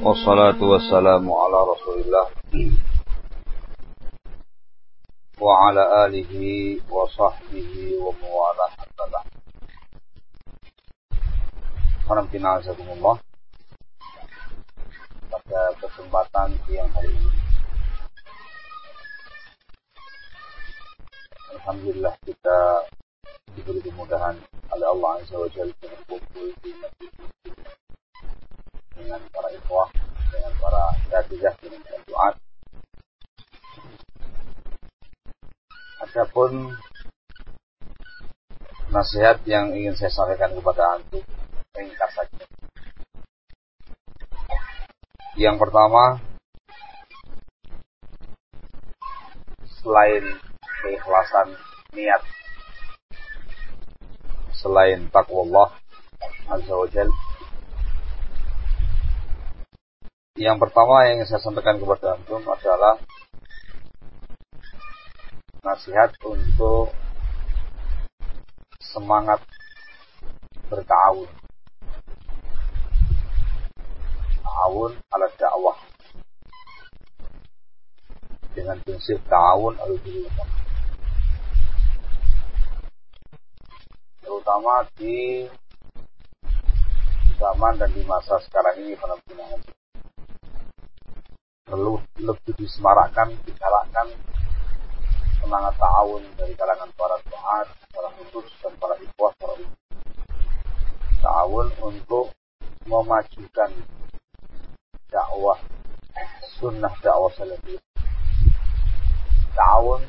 Wassalatu wassalamu ala rasulillah. Wa ala alihi wa sahbihi wa muwalah. Alhamdulillah Pada kesempatan siang hari ini. Alhamdulillah kita diberi kemudahan oleh Allah Azza wa Jalla berkumpul di masjid dengan para ikhwah, dengan para jatijah, dengan para duat. Adapun nasihat yang ingin saya sampaikan kepada antum ringkas saja. Yang pertama, selain keikhlasan niat, selain takwa Allah Azza wa Jalla, yang pertama yang ingin saya sampaikan kepada antum adalah nasihat untuk semangat bertahun tahun ala dakwah. Dengan prinsip tahun al terutama di zaman dan di masa sekarang ini penampilan perlu lebih disemarakkan, digalakkan semangat tahun dari kalangan para doa, para khusus dan para ikhwah, para. Tahun untuk memajukan dakwah sunnah dakwah salafiyah. Tahun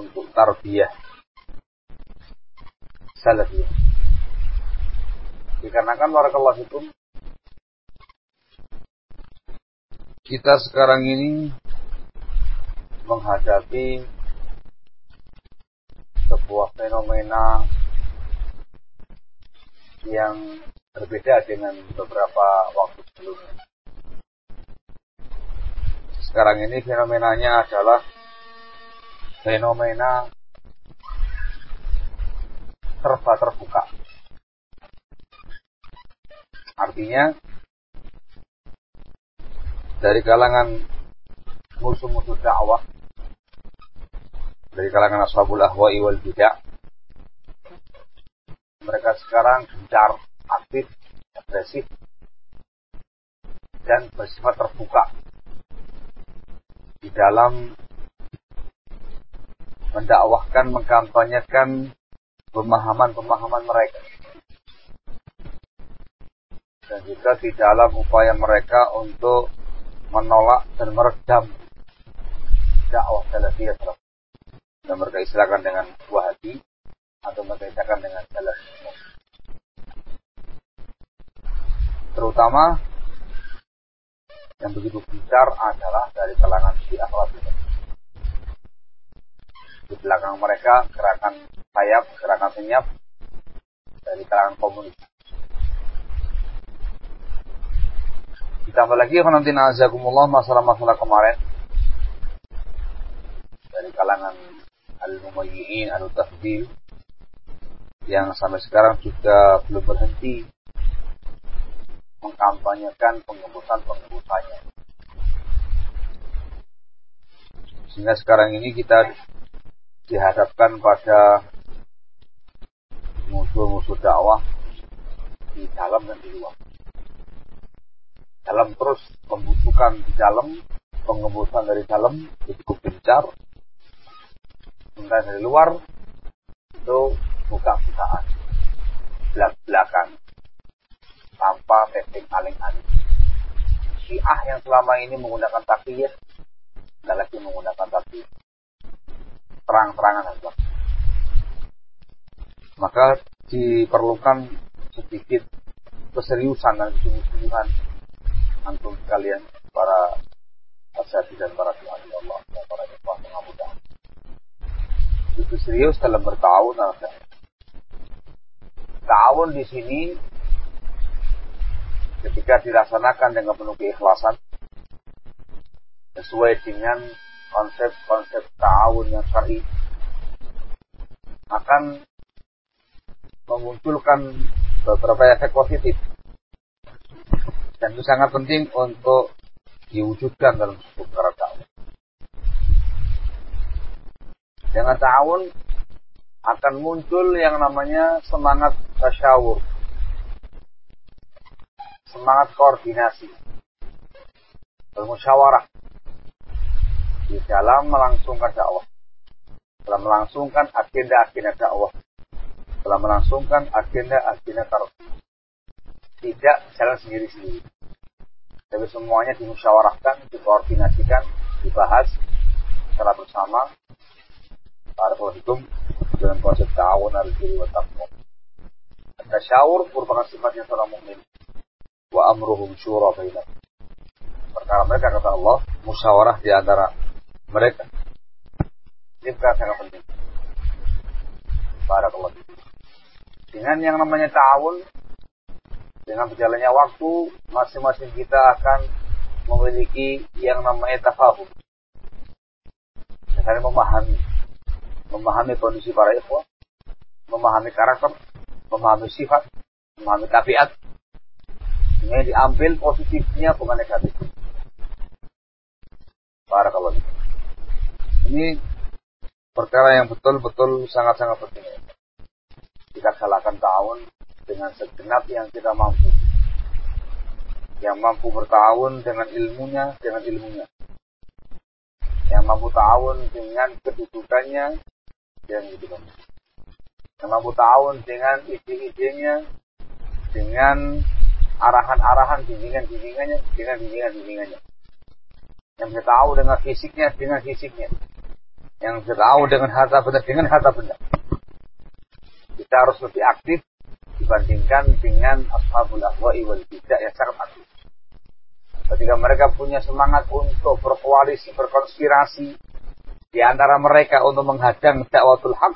untuk tarbiyah salafiyah. Dikarenakan warahmatullahi itu kita sekarang ini menghadapi sebuah fenomena yang berbeda dengan beberapa waktu sebelumnya. Sekarang ini fenomenanya adalah fenomena serba terbuka. Artinya dari kalangan musuh-musuh dakwah. Dari kalangan ashabul ahwa'i wal bidah. Mereka sekarang gencar, aktif, agresif dan bersifat terbuka. Di dalam mendakwahkan, mengkampanyekan pemahaman-pemahaman mereka. Dan juga di dalam upaya mereka untuk menolak dan meredam dakwah salafiyah dan mereka istilahkan dengan wahabi atau mereka istilahkan dengan salaf terutama yang begitu besar adalah dari kalangan syiah Rafidhah. Di belakang mereka gerakan sayap, gerakan senyap dari kalangan komunis. Ditambah lagi nanti na'azakumullah masalah-masalah kemarin dari kalangan al-mumayyi'in al-tahdil yang sampai sekarang juga belum berhenti mengkampanyekan pengembusan-pengembusannya. Sehingga sekarang ini kita dihadapkan pada musuh-musuh dakwah di dalam dan di luar dalam terus membutuhkan di dalam, pengembusan dari dalam itu gencar. Sementara dari luar itu buka-bukaan, belak-belakan, tanpa testing aling-aling. Syiah yang selama ini menggunakan takbir, tidak lagi menggunakan takbir. Terang-terangan saja. Maka diperlukan sedikit keseriusan dan kesungguhan antum sekalian para asyafi dan para tuhan Allah dan para ikhwan pengamudah. Itu serius dalam bertahun Tahun di sini ketika dilaksanakan dengan penuh keikhlasan sesuai dengan konsep-konsep tahun yang syar'i akan memunculkan beberapa efek positif Dan itu sangat penting untuk diwujudkan dalam sebuah dakwah. Dengan tahun akan muncul yang namanya semangat tasyawur. Semangat koordinasi. Bermusyawarah. Di dalam melangsungkan dakwah. Dalam melangsungkan agenda-agenda dakwah. Dalam melangsungkan agenda-agenda taruh. Tidak jalan sendiri-sendiri. Tapi semuanya dimusyawarahkan, dikoordinasikan, dibahas secara bersama. Barakallahu dengan konsep ta'awun al-birri wa taqwa. Tasyawur merupakan sifatnya seorang mukmin. Wa amruhum syura bainahum. Perkara mereka kata Allah, musyawarah di antara mereka. Ini perkara sangat penting. Barakallahu Dengan yang namanya ta'awun, dengan berjalannya waktu, masing-masing kita akan memiliki yang namanya tafahum. Misalnya memahami memahami kondisi para ikhwah, memahami karakter, memahami sifat, memahami tabiat. Ini diambil positifnya bukan negatif. Para kalau Ini perkara yang betul-betul sangat-sangat penting. Kita salahkan tahun dengan segenap yang kita mampu. Yang mampu bertahun dengan ilmunya, dengan ilmunya. Yang mampu tahun dengan kedudukannya, yang gitu kan. Yang mampu tahun dengan ide-idenya, dengan arahan-arahan bimbingan-bimbingannya, dengan bimbingan-bimbingannya. Yang bisa tahu dengan fisiknya, dengan fisiknya. Yang bisa tahu dengan harta benda, dengan harta benda. Kita harus lebih aktif dibandingkan dengan ashabul ahwa'i wal bidah yang sangat aktif. Ketika mereka punya semangat untuk berkoalisi, berkonspirasi, di antara mereka untuk menghadang dakwatul haq,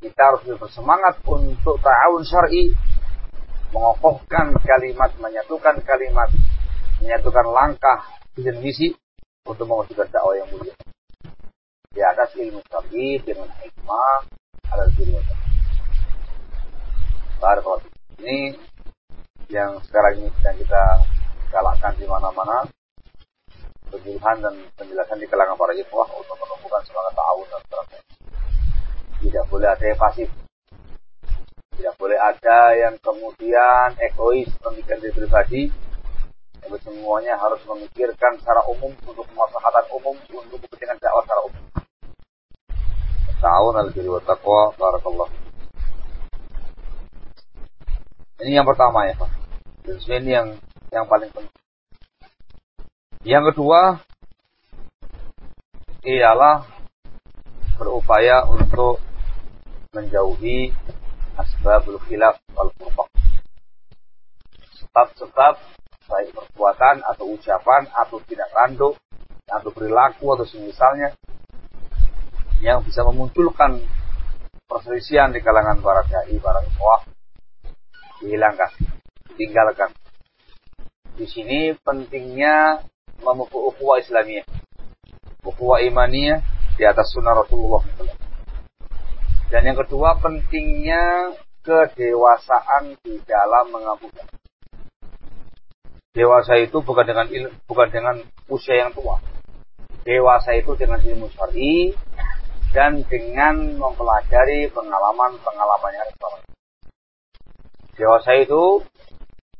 kita harus bersemangat untuk ta'awun syar'i, mengokohkan kalimat, menyatukan kalimat, menyatukan langkah dan misi untuk mewujudkan dakwah yang mulia. Di atas ilmu syar'i dengan hikmah ada diri Barakallahu Ini yang sekarang ini sedang kita galakkan di mana-mana penyuluhan dan penjelasan di kalangan para ikhwah untuk menumbuhkan semangat ta'awun dan seterusnya. Tidak boleh ada yang pasif. Tidak boleh ada yang kemudian egois memikirkan diri pribadi. Tapi semuanya harus memikirkan secara umum untuk kemaslahatan umum untuk kepentingan dakwah secara umum. Ta'awun al-birri wa taqwa barakallah. Ini yang pertama ya Pak. Ini yang yang paling penting. Yang kedua ialah berupaya untuk menjauhi asbabul khilaf wal furqah. Sebab-sebab baik perbuatan atau ucapan atau tidak tanduk atau perilaku atau semisalnya yang bisa memunculkan perselisihan di kalangan para dai, para ikhwah dihilangkan, tinggalkan. Di sini pentingnya memupuk ukhuwah Islamiyah. Ukhuwah imaniyah di atas sunnah Rasulullah Dan yang kedua pentingnya kedewasaan di dalam mengabukan. Dewasa itu bukan dengan il, bukan dengan usia yang tua. Dewasa itu dengan ilmu syar'i dan dengan mempelajari pengalaman-pengalaman yang ada. Dewasa itu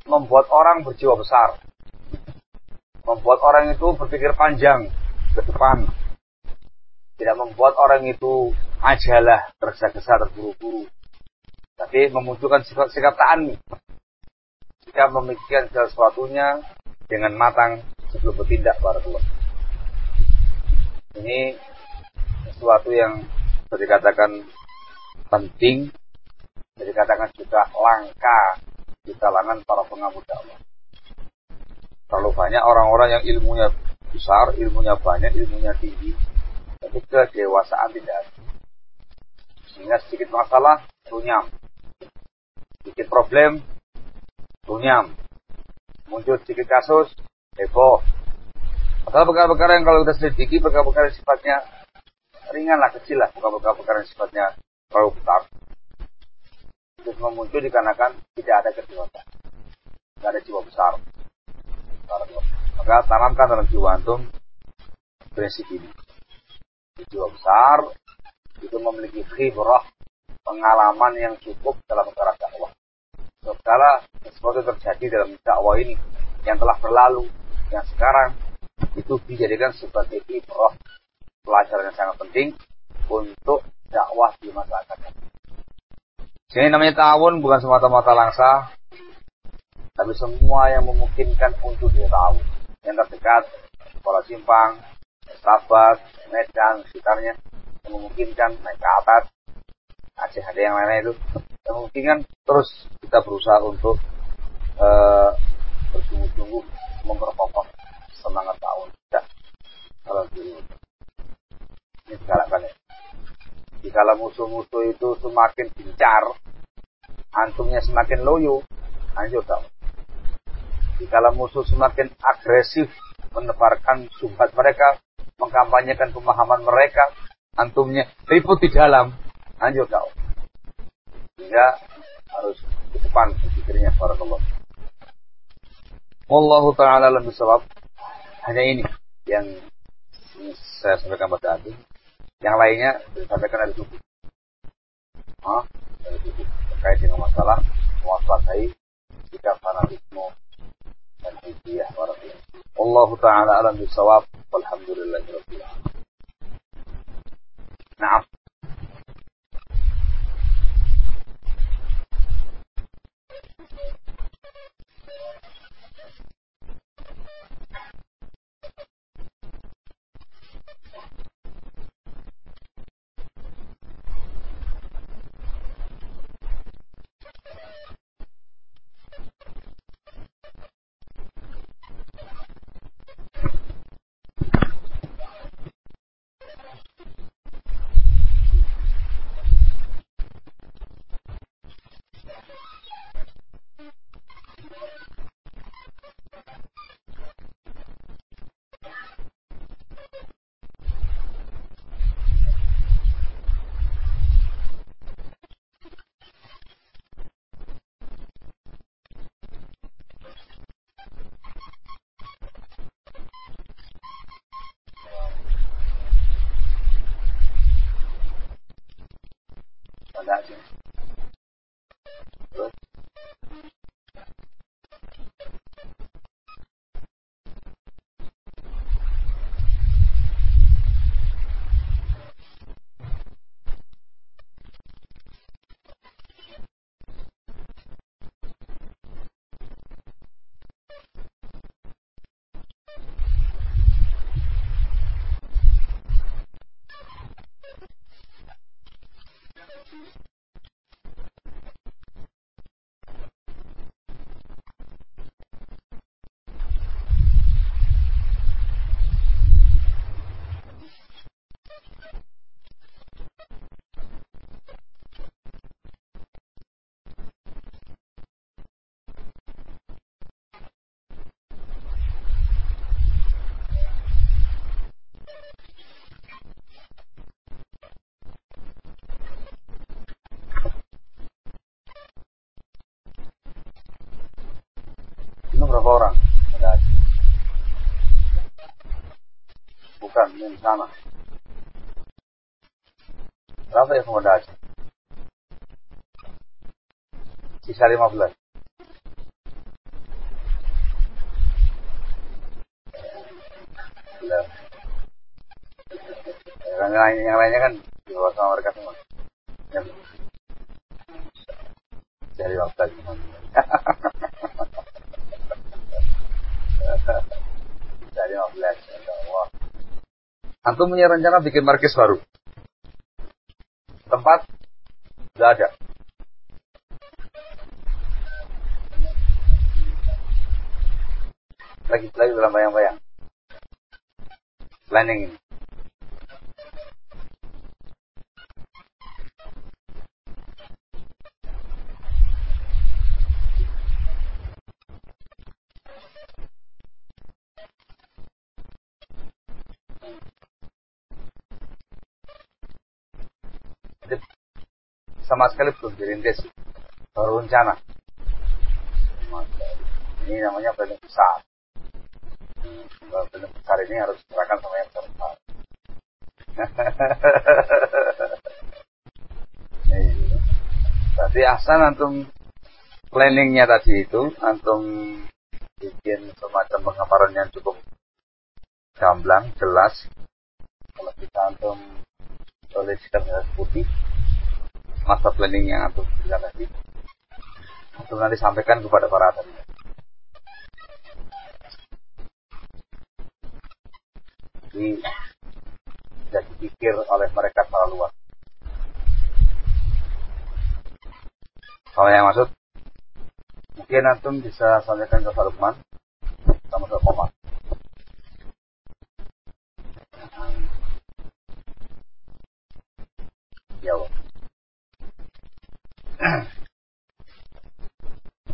membuat orang berjiwa besar, membuat orang itu berpikir panjang ke depan. Tidak membuat orang itu ajalah, tergesa-gesa, terburu-buru. Tapi memunculkan sikap-sikap ta'ani. Jika memikirkan sesuatunya dengan matang sebelum bertindak para tua. Ini sesuatu yang bisa dikatakan penting, bisa dikatakan juga langka di kalangan para pengamu dakwah. Terlalu banyak orang-orang yang ilmunya besar, ilmunya banyak, ilmunya tinggi, tapi kedewasaan tidak ada. Sehingga sedikit masalah, runyam. Sedikit problem, runyam. Muncul sedikit kasus, heboh. Padahal perkara-perkara yang kalau kita selidiki, perkara-perkara sifatnya ringan lah, kecil lah. Perkara-perkara yang sifatnya terlalu besar. Terus memuncul dikarenakan tidak ada kedewasaan. Tidak ada jiwa besar Maka tanamkan dalam jiwa antum prinsip ini. Jiwa besar itu memiliki khibrah pengalaman yang cukup dalam perkara dakwah. Segala sesuatu terjadi dalam dakwah ini yang telah berlalu, yang sekarang itu dijadikan sebagai ibrah pelajaran yang sangat penting untuk dakwah di datang. Ini namanya ta'awun bukan semata-mata langsa, tapi semua yang memungkinkan untuk dia tahu. Yang terdekat, sekolah simpang, sahabat, medan, sekitarnya, yang memungkinkan naik ke atas, Aceh ada yang lain-lain itu, yang memungkinkan terus kita berusaha untuk uh, bersungguh-sungguh memperkokoh semangat tahun. Ya. Kalau dulu. Ini digalakkan ya. Jika musuh-musuh itu semakin gencar, antumnya semakin loyo, anjur tahu. Jika musuh semakin agresif menebarkan subhat mereka, mengkampanyekan pemahaman mereka, antumnya ribut di dalam, anjur tahu. Sehingga harus di depan pikirnya para Allah. Wallahu ta'ala lebih sebab hanya ini yang saya sampaikan pada antum. Yang lainnya disampaikan dari suku. Ah, dari terkait dengan masalah menguasai sikap fanatisme dan hidayah warahmatullahi Allah taala alam bisawab walhamdulillahirabbil that too. Berapa orang? Bukan, yang sana. Berapa yang kemudian Aceh? Sisa 15. Yang, lain, yang lainnya kan di bawah sama mereka semua. Yang dari waktu Antum punya rencana bikin markis baru. Tempat sudah ada. Lagi lagi dalam bayang-bayang. Planning ini. Sama sekali belum dirintis baru rencana ini namanya planning besar film besar ini harus serahkan sama yang besar. Berarti asal antum planningnya tadi itu antum bikin semacam penggambaran yang cukup gamblang, jelas. Kalau kita antum tuliskan garis putih master planning yang antum berikan tadi, antum nanti sampaikan kepada para tadi. Jadi tidak dipikir oleh mereka secara luas. Kalau yang maksud, mungkin antum bisa sampaikan ke Pak Lukman sama ke Komar. Allah.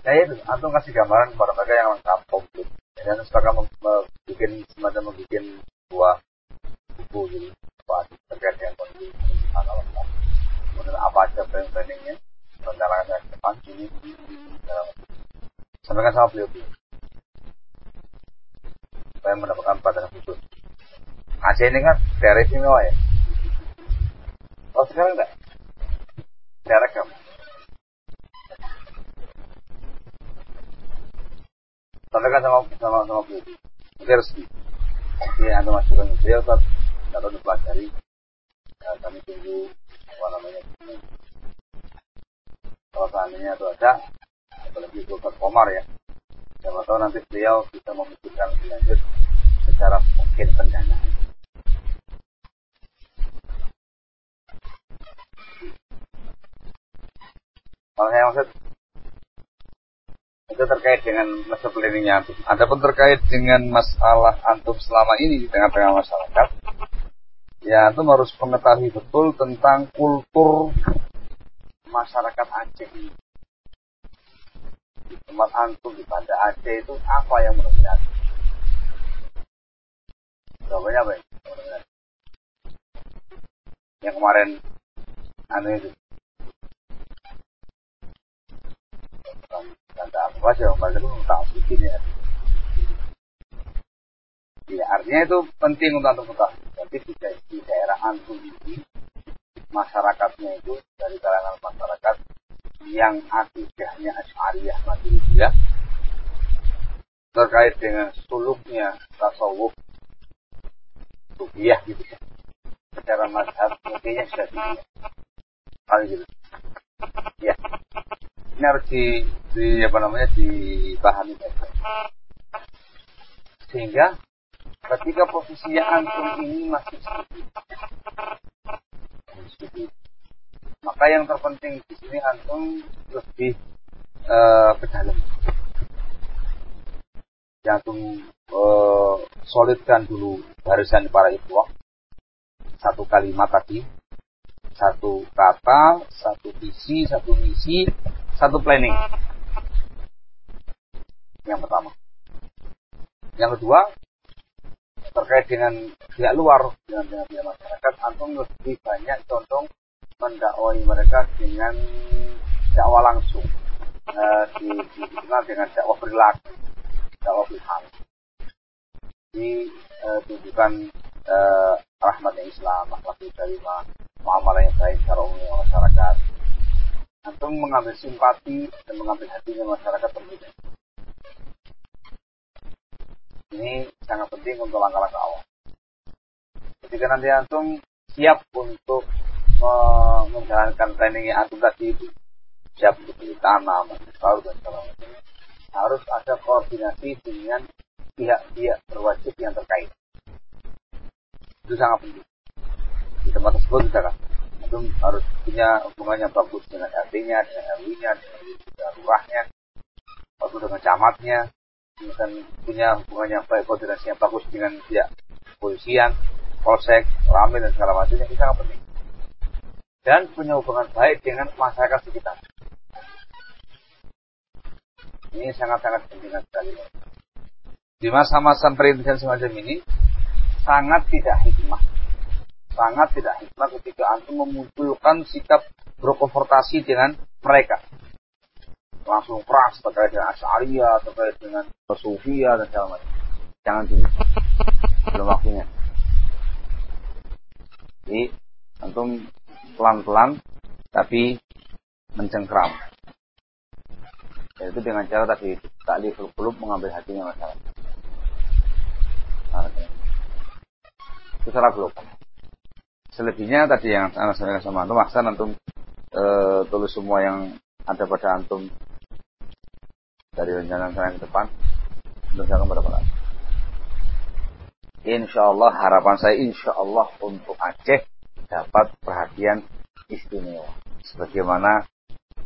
Ya itu, antum kasih gambaran kepada mereka yang lengkap komplit. Dan sepakat membuat semacam membuat buah buku gitu, terkait dengan kondisi Kemudian apa aja planning-planningnya, rencanakan dari depan ini sampaikan sama beliau beliau. Supaya mendapatkan pandangan khusus. Aceh ini kan daerah istimewa ya? Oh sekarang enggak? Daerah kamu sampaikan sama sama sama beliau mungkin resmi jadi anda masukkan beliau saat atau dipelajari ya, kami tunggu apa namanya kalau seandainya itu ada. Apalagi Golkar Komar ya. Siapa tahu nanti beliau bisa memikirkan lanjut secara mungkin pendanaan kalau saya maksud itu terkait dengan masa planningnya antum. Adapun terkait dengan masalah antum selama ini di tengah-tengah masyarakat, ya antum harus mengetahui betul tentang kultur masyarakat Aceh ini. Di tempat antum di Banda Aceh itu apa yang mendominasi? Jawabannya apa ya? Yang kemarin aneh itu. Bikin ya. Ya, artinya itu penting untuk antum ketahui. Tapi di, di daerah antum ini masyarakatnya itu dari kalangan masyarakat yang akidahnya asyariyah ya terkait dengan suluknya tasawuf sufiah gitu ya secara mazhab mungkinnya syafi'iyah kali gitu ya ini harus di, di apa namanya dipahami sehingga ketika posisinya antum ini masih maka yang terpenting di sini antum lebih uh, ke dalam. Yang antum uh, solidkan dulu barisan para ikhwah. Satu kalimat tadi, satu kata, satu visi, satu misi, satu planning. Yang pertama. Yang kedua, terkait dengan pihak luar dengan, pihak masyarakat antum lebih banyak condong mendakwai mereka dengan dakwah langsung uh, di, dikenal dengan dakwah perilaku dakwah bilhal ditunjukkan uh, rahmatnya Islam akhlak dari muamalah yang baik secara umum masyarakat antum mengambil simpati dan mengambil hatinya masyarakat berbeda ini sangat penting untuk langkah-langkah awal ketika nanti antum siap untuk menjalankan planning yang antum tadi itu siap untuk beli tanah, sahur dan segala harus ada koordinasi dengan pihak-pihak berwajib yang terkait. Itu sangat penting. Di tempat tersebut kita kan antum harus punya hubungannya bagus dengan RT-nya, dengan RW-nya, dengan lurahnya, atau dengan camatnya, dan punya hubungannya baik koordinasi yang bagus dengan pihak polisian, polsek, ramil dan segala macamnya itu sangat penting dan punya hubungan baik dengan masyarakat sekitar. Ini sangat-sangat penting sekali. Di masa-masa perintisan semacam ini, sangat tidak hikmah. Sangat tidak hikmah ketika antum memunculkan sikap berkonfrontasi dengan mereka. Langsung keras terkait dengan Asy'ariyah, terkait dengan Sufia dan segala macam. Jangan dulu. Belum waktunya. Jadi antum pelan-pelan tapi mencengkram. Yaitu dengan cara tadi tak belum mengambil hatinya masalah. Nah, itu secara global. Selebihnya tadi yang anak saya sama antum, maksa antum e, tulis semua yang ada pada antum dari rencana saya ke depan. Tuliskan kepada para Insya Allah harapan saya insya Allah untuk Aceh dapat perhatian istimewa. Sebagaimana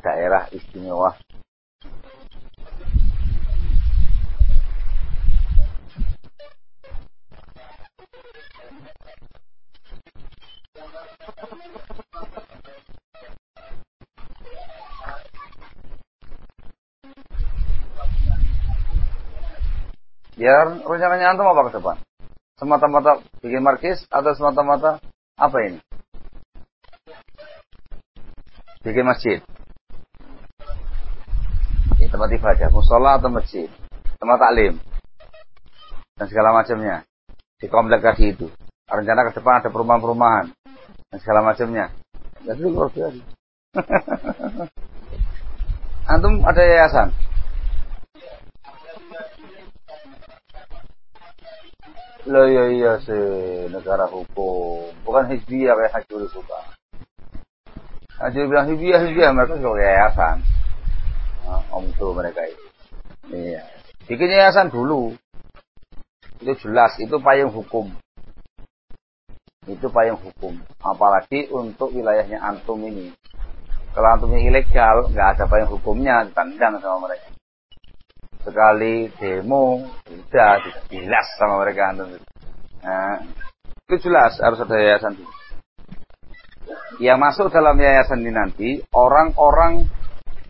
daerah istimewa Ya rencananya antum apa ke depan? Semata-mata bikin markis atau semata-mata apa ini? Bikin masjid. Ini tempat ibadah, musola atau masjid, tempat taklim dan segala macamnya di komplek tadi itu. Rencana ke depan ada perumahan-perumahan dan segala macamnya. Jadi luar biasa. Antum ada yayasan? Lo iya iya sih negara hukum, bukan hizbiyah kayak Hajjul suka. Hajjul bilang hizbiyah hizbiyah mereka juga yayasan. Nah, om tuh mereka itu. Iya. Bikin yayasan dulu. Itu jelas, itu payung hukum. Itu payung hukum. Apalagi untuk wilayahnya antum ini. Kalau antum ini ilegal, nggak ada payung hukumnya, ditandang sama mereka sekali demo sudah jelas sama mereka nah, itu jelas harus ada yayasan ini. yang masuk dalam yayasan ini nanti orang-orang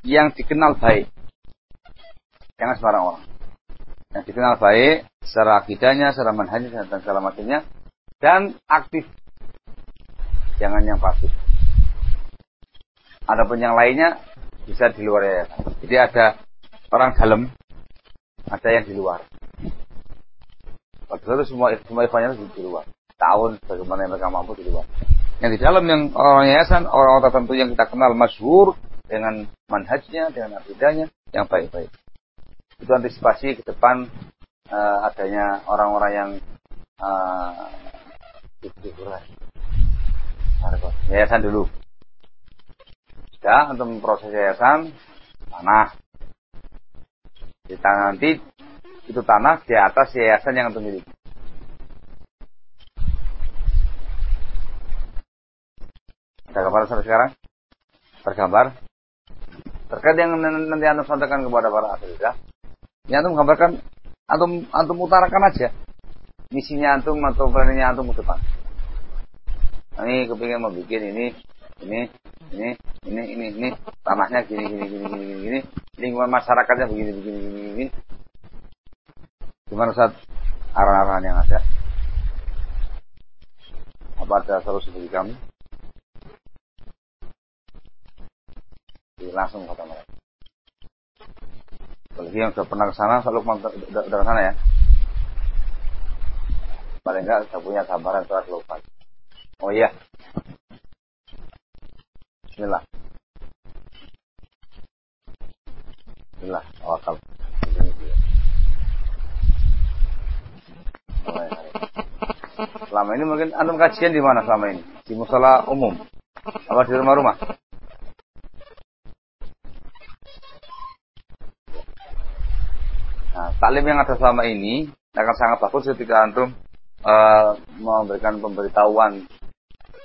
yang dikenal baik jangan sembarang orang yang dikenal baik secara akidahnya, secara manhajnya dan segala macamnya dan aktif jangan yang pasif adapun yang lainnya bisa di luar yayasan jadi ada orang dalam ada yang di luar. Itu semua semua ikhwannya itu di luar. Tahun bagaimana mereka mampu di luar. Yang di dalam yang orang yayasan, orang-orang tertentu yang kita kenal masyhur dengan manhajnya, dengan akidahnya yang baik-baik. Itu antisipasi ke depan uh, adanya orang-orang yang uh, yayasan dulu. Ya, untuk proses yayasan, tanah, tanah nanti itu tanah di atas yayasan yang untuk miliki. Ada gambar sampai sekarang? Tergambar? Terkait yang nanti anda sampaikan kepada para aslidah, ya antum gambarkan, antum antum utarakan aja misinya antum atau planningnya antum ke depan. Nah, ini kepingin mau bikin ini, ini, ini, ini, ini, ini, tanahnya gini, gini, gini, gini, gini, gini, lingkungan masyarakatnya begini, begini, begini, begini. Gimana saat arahan-arahan yang ada? Apa ada solusi bagi kami? Jadi langsung kata mereka. Apalagi yang sudah pernah ke sana, selalu ke sana ya. Paling enggak sudah punya gambaran secara global. Oh iya, Bismillah. Bismillah, tawakal. Selama ini mungkin antum kajian di mana selama ini? Di musola umum? Apa di rumah-rumah? Nah, taklim yang ada selama ini akan sangat bagus ketika antum uh, memberikan pemberitahuan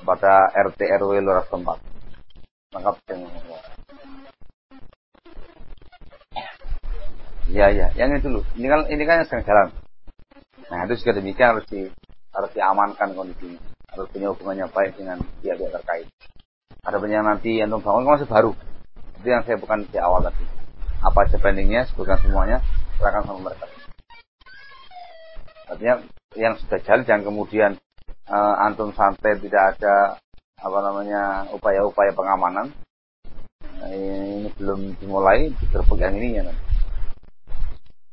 kepada RT RW lurah tempat lengkap Ya ya, yang itu dulu. Ini kan ini kan yang sedang jalan. Nah itu juga demikian harus di harus diamankan kondisinya. Harus punya hubungannya baik dengan pihak-pihak terkait. Ada banyak nanti yang bangun kan masih baru. Itu yang saya bukan di awal tadi. Apa aja pendingnya, sebutkan semuanya, serahkan sama mereka. Artinya yang sudah jalan jangan kemudian uh, antum santai tidak ada apa namanya upaya-upaya pengamanan. Nah, ini belum dimulai digerbek yang ini ya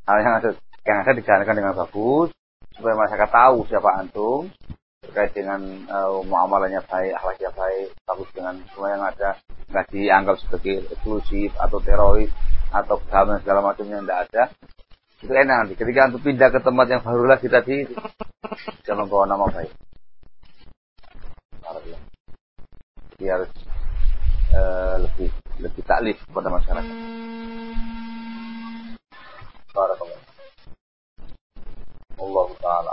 hal yang ada yang ada dijalankan dengan bagus supaya masyarakat tahu siapa antum terkait dengan uh, muamalahnya baik, akhlaknya baik, bagus dengan semua yang ada, nggak dianggap sebagai eksklusif atau teroris atau keagamaan segala macamnya tidak ada. Itu enak nanti. Ketika antum pindah ke tempat yang baru lagi tadi, bisa membawa nama baik. Jadi harus uh, lebih lebih taklif kepada masyarakat. Barakallah. Allah Ta'ala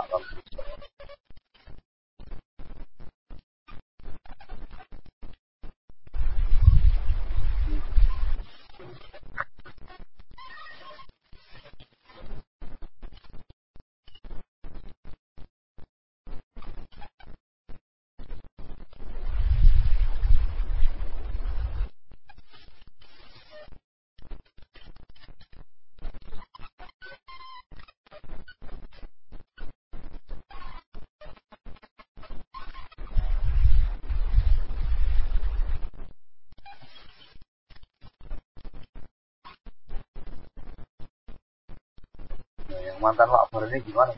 mantan Pak Akbar ini gimana?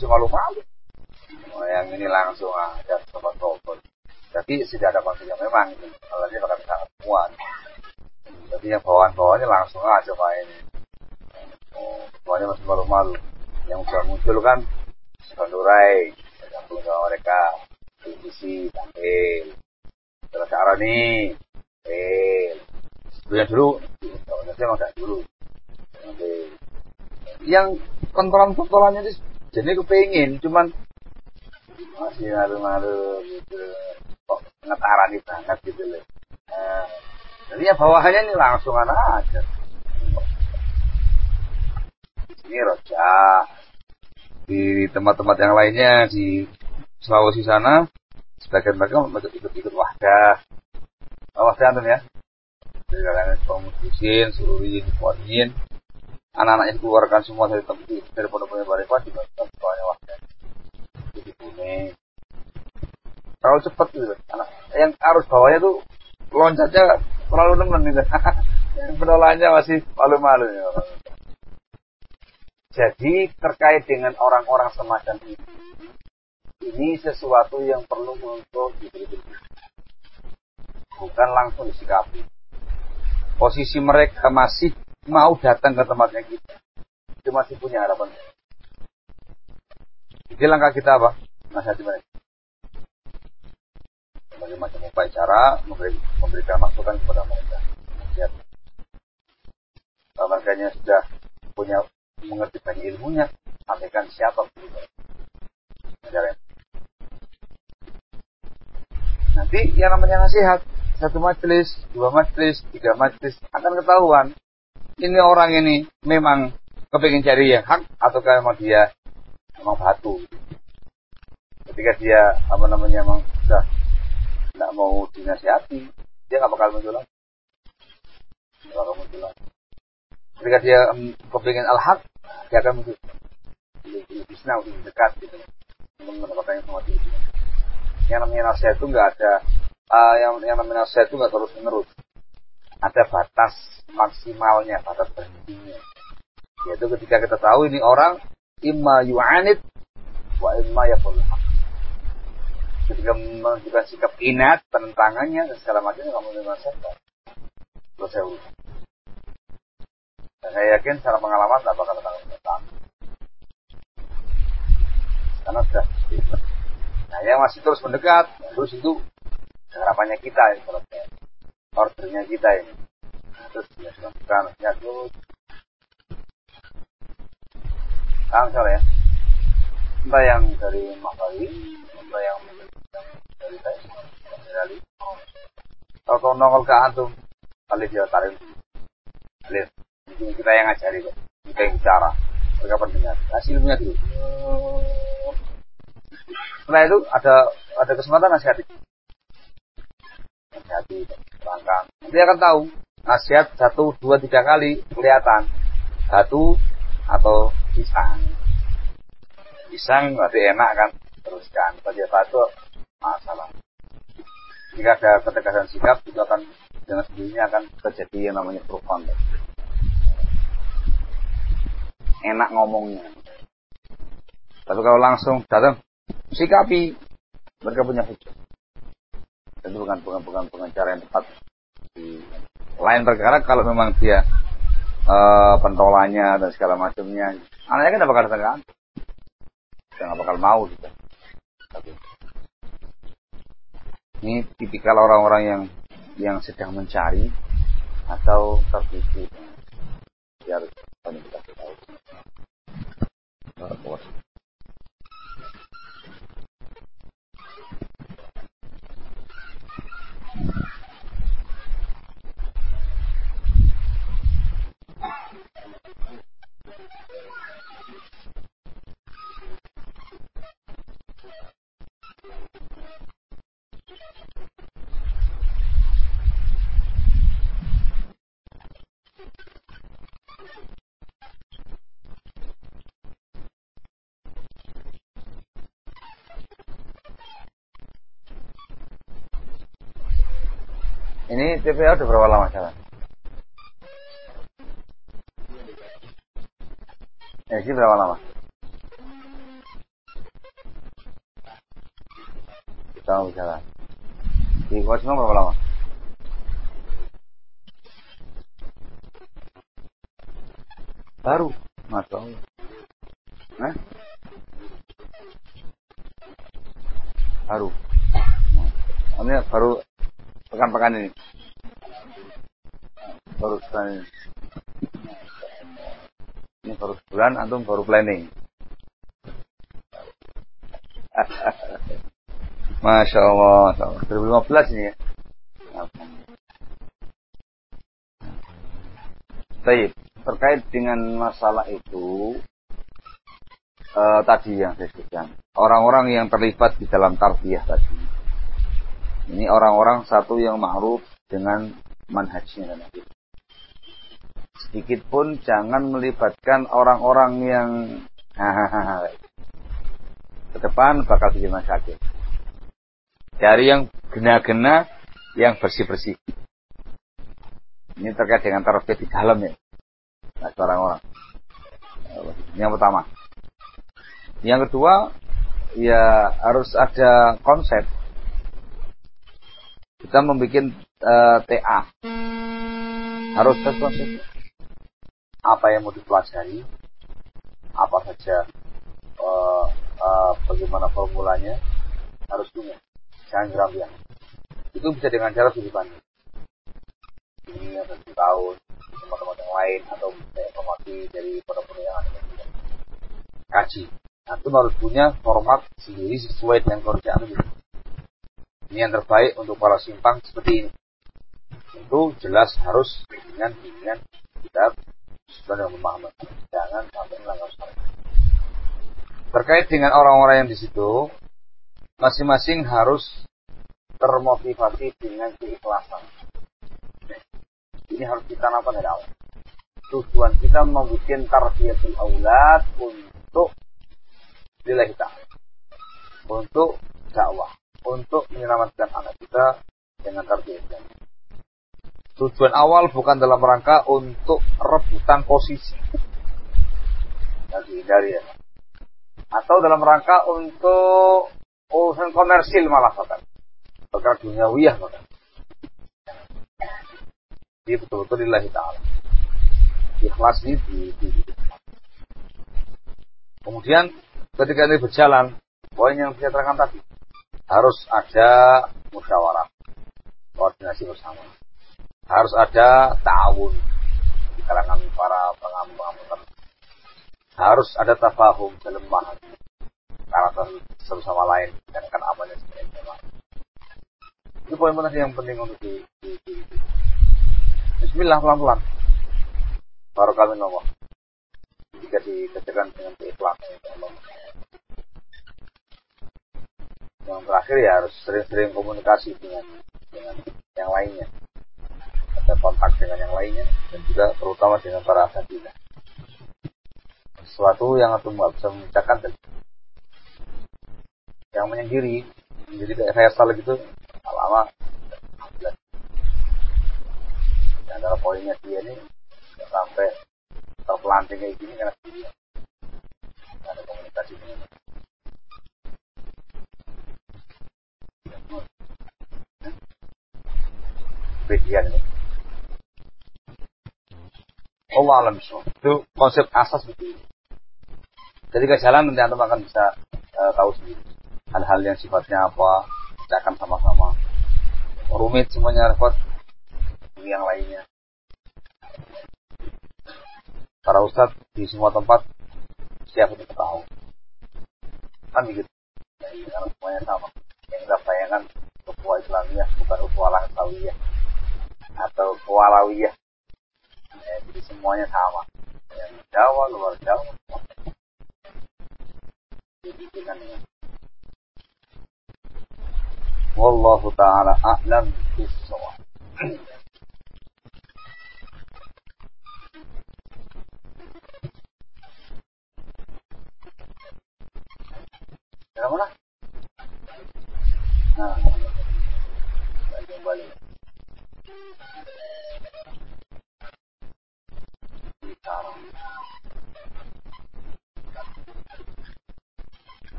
Masih malu-malu. Oh, yang ini langsung ada sobat tokoh. Jadi sudah ada konfliknya memang itu. Alasannya bakal sangat kuat. Jadi yang bawaan-bawahnya langsung aja main. Oh, bawahnya masih malu-malu. Yang sudah muncul kan Sondurai, yang belum sama mereka, televisi, tampil. Terus Arani, tampil. Sebelumnya dulu, saya emang gak dulu yang kontrolan-kontrolannya itu jadi kepingin cuman masih malu-malu gitu. Kok ngetarani banget gitu loh. Nah, jadi ya bawahannya ini langsung anak aja. Ini roja. Di tempat-tempat yang lainnya di Sulawesi sana sebagian mereka ikut-ikut wahdah wahdah antum ya. Dari kalian kaum muslimin seluruh kuatin anak-anak yang dikeluarkan semua dari tempat dari pondok-pondok Baripan juga semuanya waktu jadi kuning terlalu cepat gitu anak. Yang arus bawahnya tuh loncatnya terlalu nemen gitu. Yang penolaknya masih malu-malu ya. jadi terkait dengan orang-orang semacam ini ini sesuatu yang perlu untuk diberi bukan langsung disikapi. Posisi mereka masih mau datang ke tempatnya kita. Itu masih punya harapan. Jadi langkah kita apa? Nasihati mereka. Berbagai macam upaya cara memberi, memberikan masukan kepada mereka. Nasihat. Mereka sudah punya mengerti banyak ilmunya, sampaikan siapa Ajaran. Nanti yang namanya nasihat, satu majelis, dua majelis, tiga majelis akan ketahuan ini orang ini memang kepingin cari yang hak atau memang dia memang batu. Ketika dia apa namanya memang sudah tidak mau dinasihati, dia nggak bakal muncul lagi. Nggak bakal muncul lagi. Ketika dia kepingin al-haq, dia akan muncul senang, lebih dekat gitu. Mendapatkan informasi itu. Yang namanya nasihat itu nggak ada, uh, yang yang namanya nasihat itu nggak terus menerus ada batas maksimalnya, batas berhentinya. Yaitu ketika kita tahu ini orang imma yu'anid wa imma yakul Ketika menunjukkan sikap inat, penentangannya dan segala macamnya kamu dengan sadar. Selesai urusan. Dan saya yakin secara pengalaman tak bakal datang datang. Karena sudah Nah yang masih terus mendekat, terus itu harapannya kita ya, ordernya kita ini. Terus ya lakukan ya terus. Langsung ya. Entah yang dari Makali, entah yang dari saya, dari Kalau kau nongol ke antum, alif ya tarik. Alif. Kita yang ngajari kok. mereka yang bicara mereka pendengar kasih ilmunya dulu setelah itu ada ada kesempatan terangkan dia akan tahu nasihat satu dua tiga kali kelihatan. Satu atau pisang. Pisang berarti enak kan? Teruskan saja satu masalah. Jika ada ketegasan sikap itu akan dengan sendirinya akan terjadi yang namanya perubahan enak ngomongnya. Tapi kalau langsung datang sikapi mereka punya hujah itu bukan bukan bukan, bukan cara yang tepat. Lain perkara kalau memang dia uh, pentolannya dan segala macamnya. Anaknya kan bakal datang kan nggak bakal mau gitu. Tapi ini tipikal orang-orang yang yang sedang mencari atau tertipu harus kita tahu. Ini TPA udah berapa lama jalan? Eh, ini berapa lama? Kita mau bicara. Di Kosmo berapa lama? Baru, Masya Allah. Eh? Baru. Ini baru pekan-pekan ini baru sebulan ini baru sebulan antum baru planning. Masya Allah, Masya Allah. 2015 ini ya. Baik, terkait dengan masalah itu eh, tadi yang saya sebutkan, orang-orang yang terlibat di dalam tarbiyah tadi, ini orang-orang satu yang ma'ruf dengan manhajnya. dan Sedikit pun jangan melibatkan orang-orang yang ke depan bakal bikin masyarakat. Dari yang gena-gena yang bersih-bersih. Ini terkait dengan tarbiyah di dalam ya. Nah, orang-orang. Yang pertama. Yang kedua, ya harus ada konsep kita membuat uh, TA harus terkonsep apa yang mau dipelajari apa saja uh, uh, bagaimana formulanya harus punya. Jangan gerambian itu bisa dengan cara sudut pandang. Ini yang satu tahun teman-teman yang lain atau informasi dari para-para yang ada kaji. Nah itu harus punya format sendiri sesuai dengan kerjaan gitu ini yang terbaik untuk para simpang seperti ini. Tentu jelas harus dengan dengan kita sudah memahami. Jangan sampai melanggar syariat. Terkait dengan orang-orang yang di situ, masing-masing harus termotivasi dengan keikhlasan. Ini harus ditanamkan dari awal. Tujuan kita membuat tarbiyatul aulad untuk lillahi ta'ala. Untuk dakwah untuk menyelamatkan anak kita dengan tarbiyah Tujuan awal bukan dalam rangka untuk rebutan posisi. Dari ya. Atau dalam rangka untuk urusan komersil malah bahkan. Perkara duniawiyah. Jadi betul-betul lillahi ta'ala. Ikhlas ini di, di, di. Kemudian ketika ini berjalan, poin yang saya terangkan tadi, harus ada musyawarah koordinasi bersama harus ada tahun di kalangan para pengamu-pengamu harus ada tafahum kelemahan karakter satu sama lain dan akan amalnya seperti itu itu poin penting yang penting untuk di, di. Bismillah pelan-pelan baru kami ngomong jika dikerjakan dengan keikhlasan. Yang terakhir ya harus sering-sering komunikasi dengan dengan yang lainnya. Ada kontak dengan yang lainnya dan juga terutama dengan para asatidah. Sesuatu yang atau nggak bisa memecahkan dan yang menyendiri jadi kayak resal gitu lama yang antara poinnya dia ini sampai terpelanting kayak gini karena dia ada komunikasi dengan Bagian. Allah alam itu konsep asas. Begitu. Ketika jalan nanti anda akan bisa uh, tahu sendiri hal-hal yang sifatnya apa kita akan sama-sama. Rumit semuanya repot. Yang lainnya. Para ustadz di semua tempat siap untuk tahu. Kan begitu. Karena semuanya sama. Yang kita bayangkan ukhuwah Islamiyah bukan ukhuwah Langsawiyah atau Kualawiyah ya, jadi semuanya sama. Ya, Jawa luar Jawa. Kan ya Wallahu ta'ala a'lam bisawab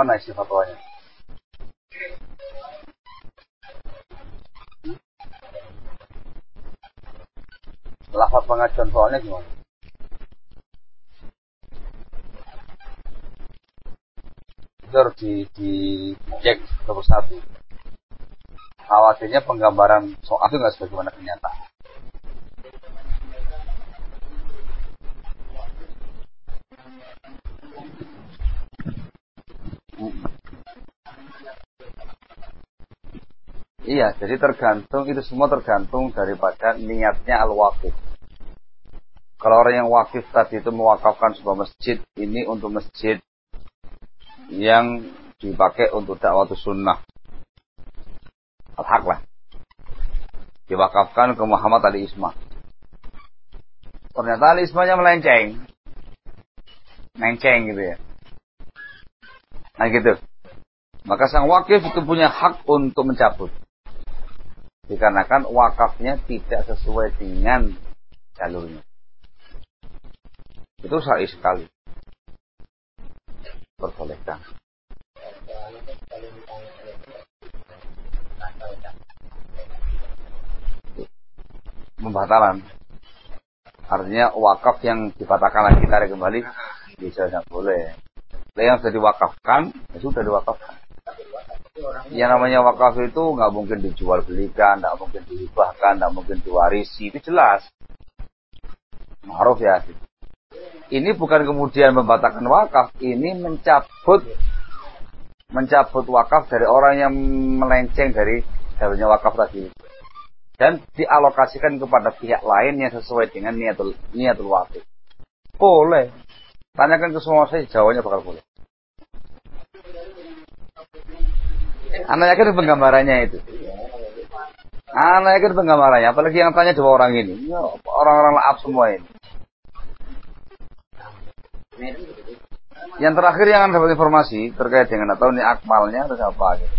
Gimana isi fatwanya? Lafaz pengajuan soalnya gimana? Itu harus di, dicek satu satu. Khawatirnya penggambaran soal itu nggak sebagaimana kenyataan. Iya, jadi tergantung itu semua tergantung daripada niatnya al-wakif. Kalau orang yang wakif tadi itu mewakafkan sebuah masjid ini untuk masjid yang dipakai untuk dakwah sunnah. Al-haq lah. Diwakafkan ke Muhammad Ali Isma. Ternyata Ali Ismanya melenceng. Menceng gitu ya. Nah gitu. Maka sang wakif itu punya hak untuk mencabut. Dikarenakan wakafnya tidak sesuai dengan jalurnya. Itu syar'i sekali. Perbolehkan. Pembatalan. Artinya wakaf yang dibatalkan lagi tarik kembali bisa tidak boleh. Yang sudah diwakafkan, ya sudah diwakafkan. Yang namanya wakaf itu nggak mungkin dijual belikan, nggak mungkin dihibahkan, nggak mungkin diwarisi, itu jelas. Ma'ruf ya. Ini bukan kemudian membatalkan wakaf, ini mencabut mencabut wakaf dari orang yang melenceng dari jalurnya wakaf tadi. Dan dialokasikan kepada pihak lain yang sesuai dengan niatul, niatul wakif. Boleh. Tanyakan ke semua saya, jawabannya bakal boleh. Anak yakin penggambarannya itu. Anak yakin penggambarannya. Apalagi yang tanya dua orang ini. Orang-orang laap semua ini. Yang terakhir yang dapat informasi terkait dengan atau ini akmalnya atau apa gitu.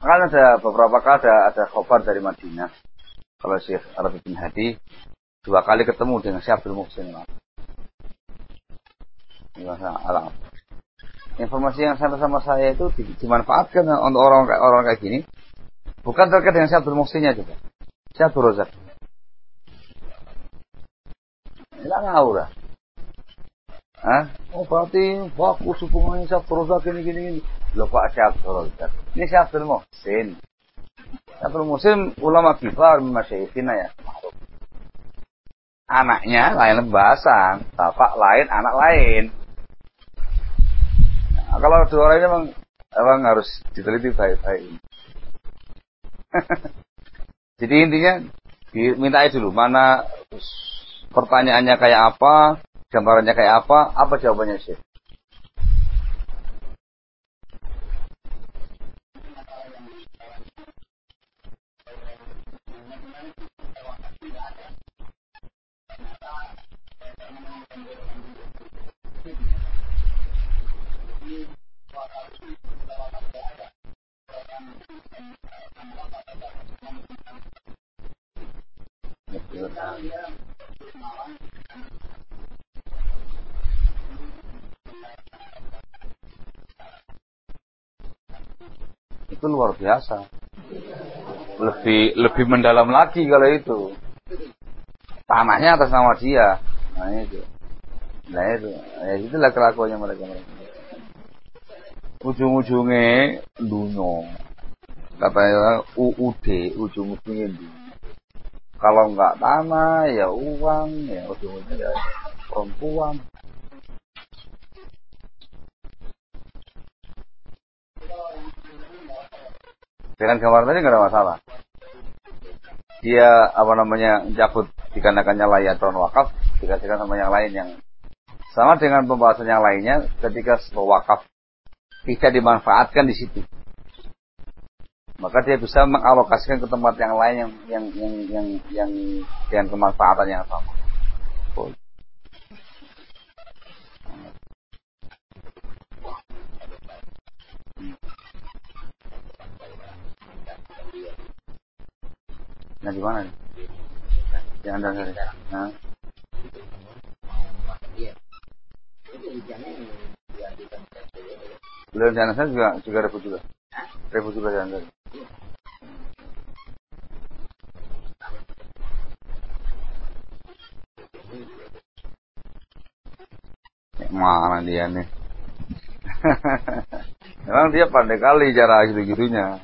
Kan ada beberapa kali ada ada khabar dari Madinah. Kalau Syekh Arabi bin Hadi dua kali ketemu dengan Syekh Abdul Muhsin. Alam. Informasi yang sama sama saya itu dimanfaatkan untuk orang orang kayak gini. Bukan terkait dengan Abdul Muhsinnya juga. Abdul Razak. Tidak ngawur lah. Hah? Oh berarti bagus hubungannya Syekh Rozak gini gini gini. Loh Pak Syekh Rozak. Ini Abdul Muhsin. Abdul Muhsin ulama kibar masyayikhina ya. Anaknya lain bahasa, bapak lain, anak lain. Nah, kalau dua orang ini memang, memang harus diteliti baik-baik. Jadi intinya diminta dulu mana pertanyaannya kayak apa, gambarannya kayak apa, apa jawabannya sih? Itu luar biasa. Lebih lebih mendalam lagi kalau itu. Tanahnya atas nama dia. Nah itu. Nah itu. Ya itulah kelakuannya mereka mereka. Ujung-ujungnya dunia. Katanya UUD, ujung-ujungnya dunia. Kalau nggak tanah, ya uang, ya ujung-ujungnya ya perempuan. Dengan gambar tadi nggak ada masalah. Dia apa namanya cabut dikarenakan layatron wakaf dikasihkan sama yang lain yang sama dengan pembahasan yang lainnya ketika wakaf tidak dimanfaatkan di situ maka dia bisa mengalokasikan ke tempat yang lain yang yang yang yang, yang dengan kemanfaatan yang sama. Nah di mana nih? Yang anda? Nah. Jalan saya juga juga repot juga. Repot juga jalan saya. Mana dia nih? Memang dia pandai kali cara gitu-gitunya.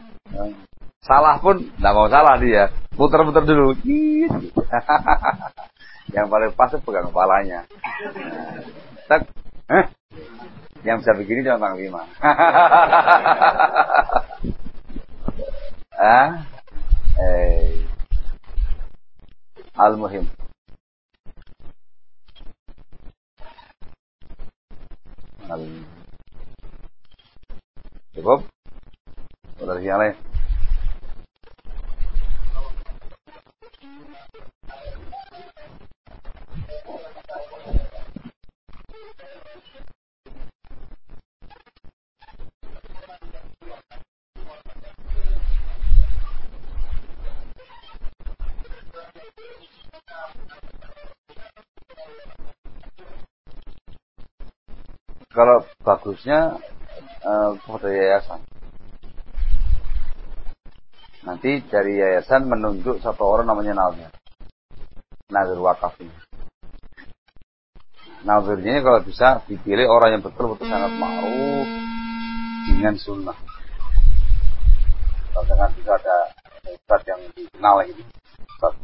Salah pun tidak mau salah dia. Putar-putar dulu. Yang paling pas pegang kepalanya. Tak, eh? Yang bisa begini cuma Bang Lima. ah? Eh. Al-Muhim. Al Cukup? Udah yang lain. Bagusnya uh, foto yayasan. Nanti dari yayasan menunjuk satu orang namanya Nazir. Nazir wakaf ini. Nazirnya kalau bisa dipilih orang yang betul-betul sangat ma'ruf dengan sunnah. Kalau dengan bisa ada Ustaz yang dikenal ini, Ustaz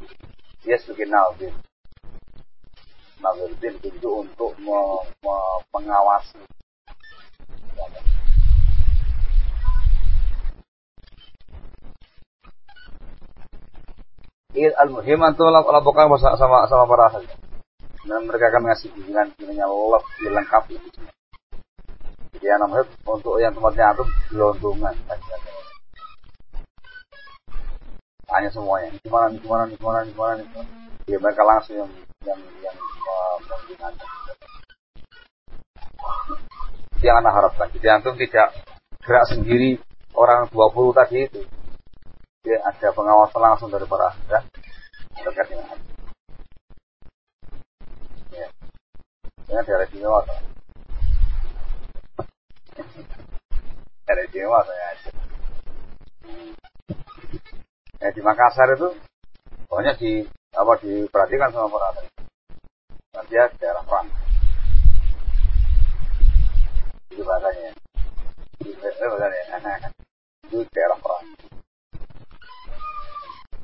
dia sebagai Nazir Nazaruddin itu untuk me, me, mengawasi al-muhim antum laporkan sama sama para ahli. Dan mereka akan ngasih bimbingan bimbingan lebih lengkap itu. Jadi yang namanya untuk yang tempatnya antum gelondongan. Tanya semuanya, di mana, di mana, di mana, di mana, di mana. Ya mereka langsung yang yang yang menggunakan. yang anda harapkan. Jadi antum tidak gerak sendiri orang 20 tadi itu. Ya, ada pengawasan langsung dari para ya, terkait dengan hati. Ya. Dengan daerah istimewa atau daerah saya aja. Ya, di Makassar itu pokoknya di apa diperhatikan sama para ahli. Nanti ya daerah perang. Itu bahasanya. Itu bahasanya. Itu daerah perang.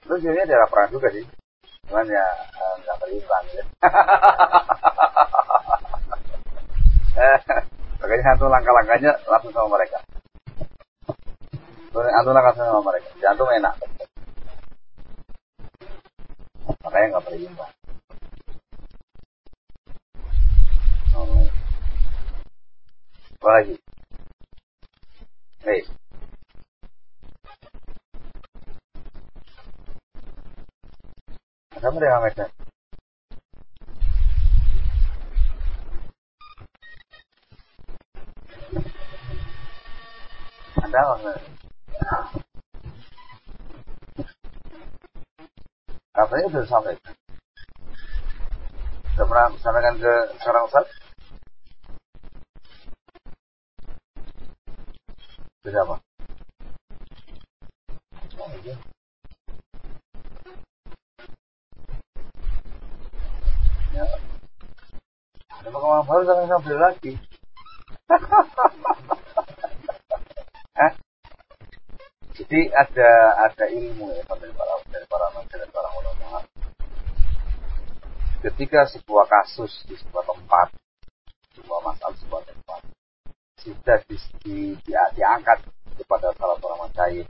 Terus jadinya daerah perang juga sih. Cuman ya eh, nggak berimbang gitu. Makanya hantu langkah-langkahnya langsung sama mereka. Hantu langkah sama mereka. Jantung enak. Makanya nggak berimbang. Apa lagi? Hei. Ada mereka Medan. Ada nggak? Katanya sudah sampai. Sudah pernah sampaikan ke seorang Ustaz? Sudah apa? Oh, iya. Ya. Ada pengalaman baru jangan sampai lagi. Hah? Jadi ada ada ilmu ya dari para dari para dari para ulama. Ketika sebuah kasus di sebuah tempat, sebuah masalah sebuah tempat sudah di, di, di, diangkat kepada salah seorang masyayikh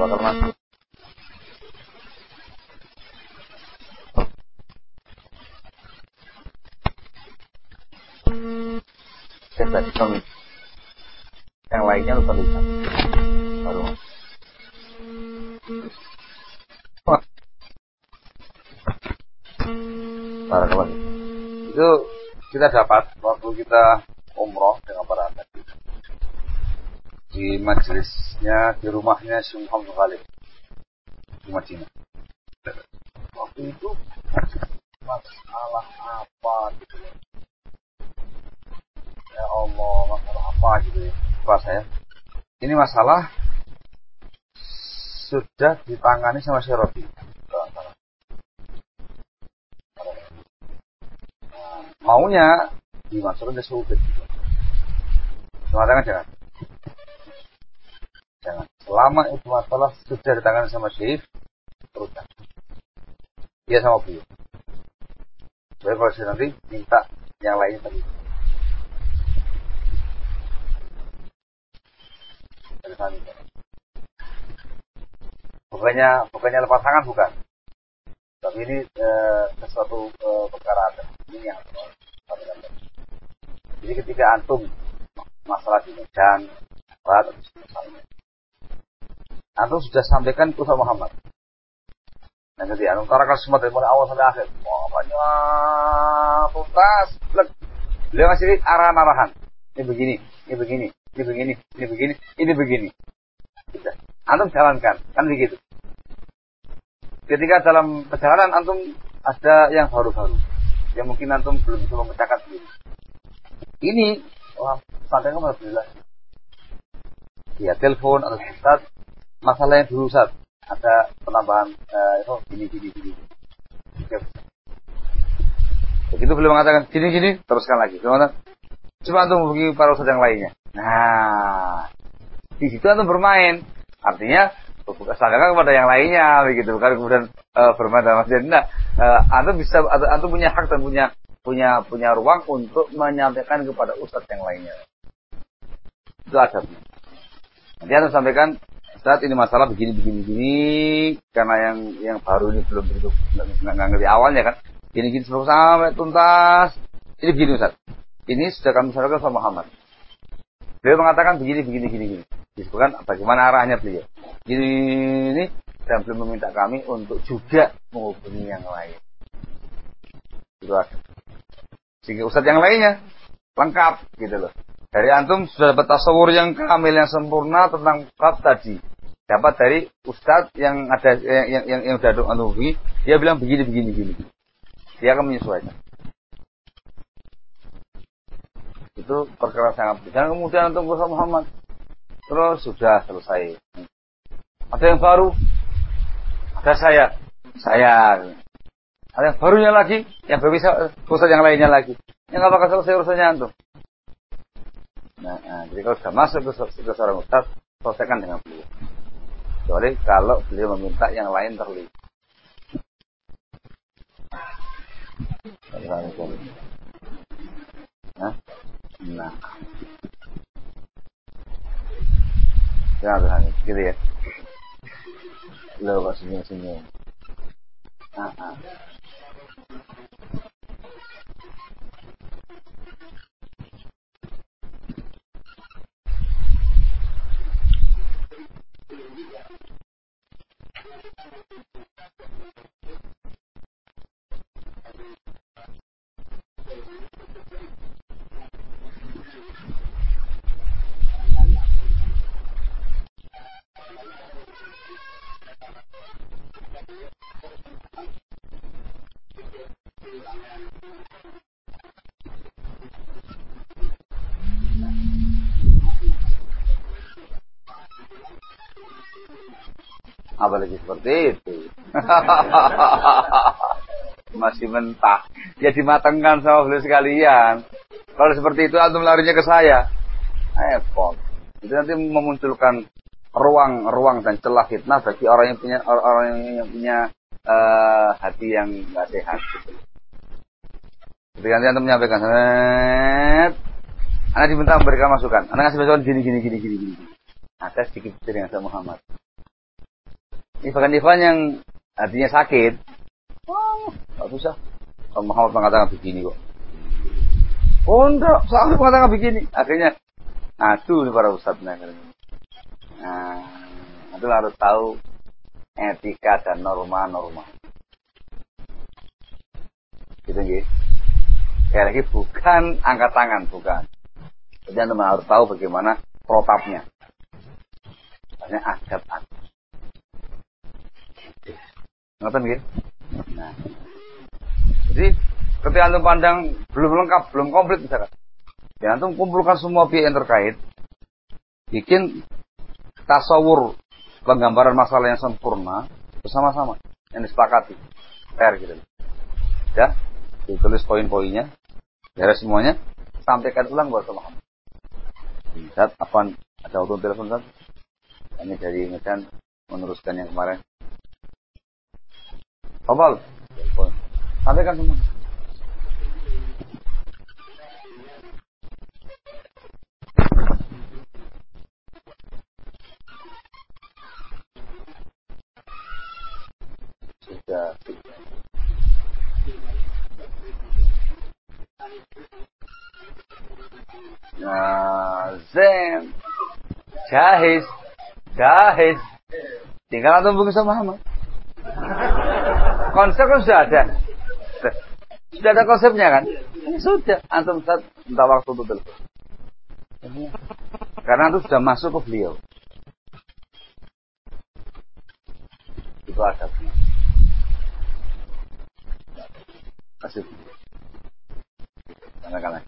bakal masuk saya tadi komit yang lainnya lupa lupa. Baru. Barakallahu. Itu kita dapat waktu kita umroh dengan para nabi di majelisnya di rumahnya Syumham Khalid di Madinah. Waktu itu masalah apa gitu ya. Ya Allah, masalah apa gitu ya. Pas saya. Ini masalah sudah ditangani sama Syaroti. maunya dimasukkan ke suhu juga. Jangan. Jangan. Selama itu masalah sudah ditangani sama syekh, teruskan. Dia sama beliau. Baik kalau nanti minta yang lainnya tadi. Bukannya, bukannya lepas tangan bukan. Tapi ini eh, sesuatu eh, perkara ini yang jadi ketika antum masalah di Medan, Barat, misalnya, antum sudah sampaikan ke Muhammad. Dan jadi antum tarakan semua dari mulai awal sampai akhir. Wah, banyak tuntas. Beliau ngasih arahan-arahan. Ini begini, ini begini, ini begini, ini begini, ini begini. Antum jalankan, kan begitu. Ketika dalam perjalanan antum ada yang baru-baru, yang mungkin antum belum bisa memecahkan sendiri ini wah sampai kamu Alhamdulillah. Ya telepon atau Ustaz, masalah yang dulu Ustaz, ada penambahan uh, itu gini gini gini. Begitu beliau mengatakan gini gini, teruskan lagi. Gimana? Coba antum pergi para ustaz yang lainnya. Nah, di situ antum bermain. Artinya sangkakan kepada yang lainnya begitu bukan kemudian uh, bermain dalam masjid. Nah, uh, antum bisa antum punya hak dan punya punya punya ruang untuk menyampaikan kepada ustadz yang lainnya. Itu adabnya. Nanti anda sampaikan, Ustadz ini masalah begini begini begini karena yang yang baru ini belum begitu nggak ngerti awalnya kan. Gini gini sampai tuntas. Ini begini Ustadz. Ini sudah kami sampaikan sama Muhammad. Beliau mengatakan begini begini begini begini. Disebutkan bagaimana arahnya beliau. Gini ini dan belum meminta kami untuk juga menghubungi yang lain. Itu ada. Sehingga ustadz yang lainnya lengkap gitu loh. Dari antum sudah dapat tasawur yang kamil yang sempurna tentang bab tadi. Dapat dari ustadz yang ada yang yang, yang, yang sudah anuhi, dia bilang begini begini begini. Dia akan menyesuaikan. Itu perkara sangat. Dan kemudian antum bersama Muhammad. Terus sudah selesai. Ada yang baru? Ada saya. Saya. Ada yang barunya lagi, yang berbisa urusan yang lainnya lagi. Yang nggak bakal selesai urusannya antum. Nah, nah, jadi kalau sudah masuk ke, ke seorang ustaz, selesaikan dengan beliau. Kecuali kalau beliau meminta yang lain terlibat. Nah, nah. Ya, Tuhan, gitu ya. Lo kok senyum-senyum. Apalagi seperti itu. Masih mentah. Ya dimatangkan sama beliau sekalian. Kalau seperti itu antum larinya ke saya. Repot. Itu nanti memunculkan ruang-ruang dan celah fitnah bagi orang yang punya orang yang punya uh, hati yang nggak sehat. Gitu. Ketika nanti antum menyampaikan, Anak diminta memberikan masukan. Anak ngasih masukan gini gini gini gini gini. Ada sedikit dengan Muhammad. Ifan-ifan yang artinya sakit. Oh, gak usah. Kalau Muhammad mengatakan begini kok. Oh enggak, saya mengatakan begini. Akhirnya, ini para ustadz nah, nah, itu harus tahu etika dan norma-norma. Gitu gitu. Sekali lagi bukan angkat tangan, bukan. Jadi anda harus tahu bagaimana protapnya. Banyak adab-adab. Ngoten nggih. Nah. Jadi ketika antum pandang belum lengkap, belum komplit misalkan. Ya antum kumpulkan semua pihak yang terkait. Bikin tasawur penggambaran masalah yang sempurna bersama-sama yang disepakati. Fair gitu. Ya, ditulis poin-poinnya, beres semuanya, sampaikan ulang buat sama. Saat apa ada auto telepon kan? Ini dari Medan meneruskan yang kemarin. Fadal. Sampaikan semua. Jahis. Jahis. Tinggal antum buku sama Muhammad. Konsep kan sudah ada. Sudah ada konsepnya kan? Ya, sudah. Antum saat minta waktu itu dulu. Karena itu sudah masuk ke beliau. Itu adabnya. Kasih. Karena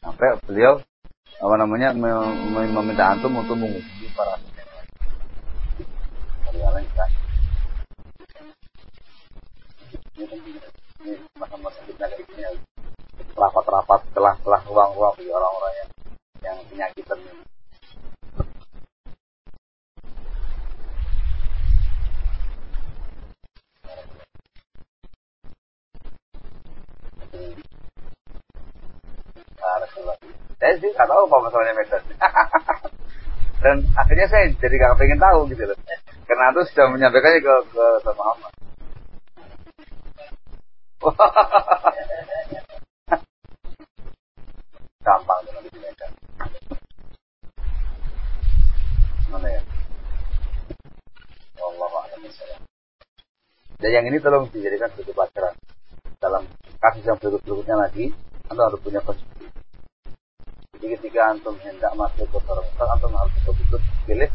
Sampai beliau apa namanya meminta antum untuk menghubungi para Para kan? Rapat-rapat telah-telah ruang-ruang bagi orang-orang yang yang penyakitan saya sih nggak tahu apa masalahnya Medan. Dan akhirnya saya jadi gak pengen tahu gitu loh. Karena itu sudah menyampaikannya ke ke sama Ahmad Gampang dengan dijelaskan. Mana ya? Allah a'lam Dan yang ini tolong dijadikan sebagai pelajaran dalam kasus yang berikut-berikutnya lagi, antum harus punya konsumsi. Jadi ketika antum hendak masuk ke seorang ustaz, antum harus betul-betul pilih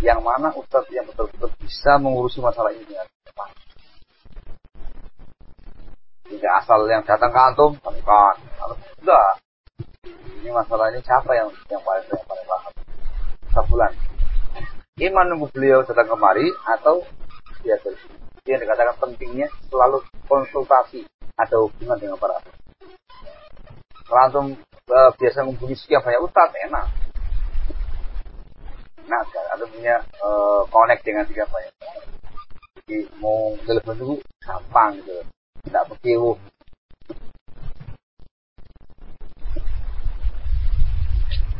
yang mana ustaz yang betul-betul bisa mengurusi masalah ini dengan cepat. Tidak asal yang datang ke antum, kan, harus enggak. Ini masalah ini siapa yang yang paling yang paling paham? Sebulan. Iman nunggu beliau datang kemari atau dia terus. Yang dikatakan pentingnya selalu konsultasi ada hubungan dengan para. Kalau antum e, biasa menghubungi sekian banyak ustaz, enak. Nah, ada punya e, connect dengan tiga banyak. Jadi mau telepon dulu gampang gitu, tidak berkewu.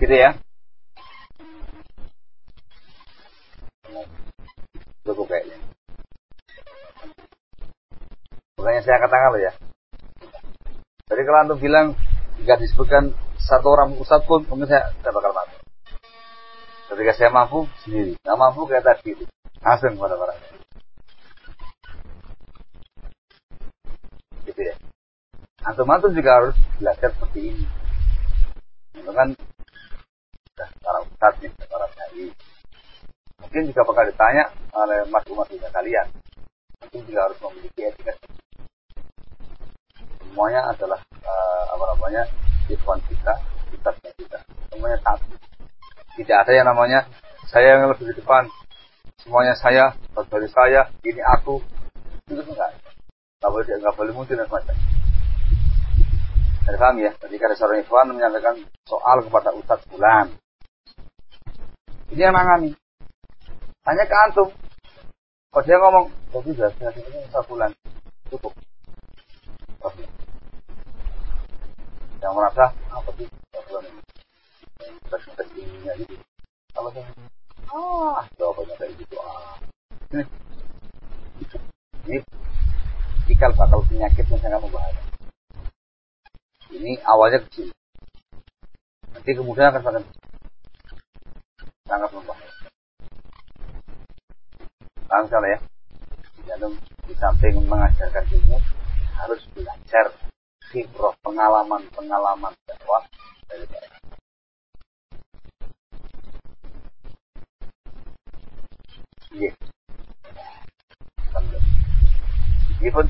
Gitu ya. Cukup kayaknya. Makanya saya katakan loh ya, jadi kalau antum bilang jika disebutkan satu orang ustadz pun mungkin saya tidak bakal mampu. Ketika saya mampu sendiri, nggak mampu kayak tadi itu. Langsung kepada orang. Gitu ya. Antum-antum juga harus belajar seperti ini. Itu kan para ustadz nih, para dai. Mungkin juga bakal ditanya oleh mas umat kalian. Mungkin juga harus memiliki etika semuanya adalah uh, apa namanya ikhwan kita, kitabnya kita. Semuanya satu. Tidak ada yang namanya saya yang lebih di depan. Semuanya saya, dari saya, ini aku. Itu enggak. Enggak boleh, enggak boleh muncul dan semacam. Ada paham ya? Ketika ada seorang ikhwan menyampaikan soal kepada Ustadz Bulan. Ini yang nangani. Tanya ke antum. Kalau dia ngomong, oh sudah, saya ini Ustadz Bulan. Cukup yang merasa apa sih belum tes-tesingnya gitu. Apa sih ah jawabannya kayak gitu ah. Ini ini cikal bakal penyakit yang sangat membahayakan ini awalnya kecil. Nanti kemudian akan sangat sangat membahayakan paham ya? Dalam di samping mengajarkan ilmu harus belajar khibrah, pengalaman-pengalaman dakwah dari mereka. Iya. Ini pun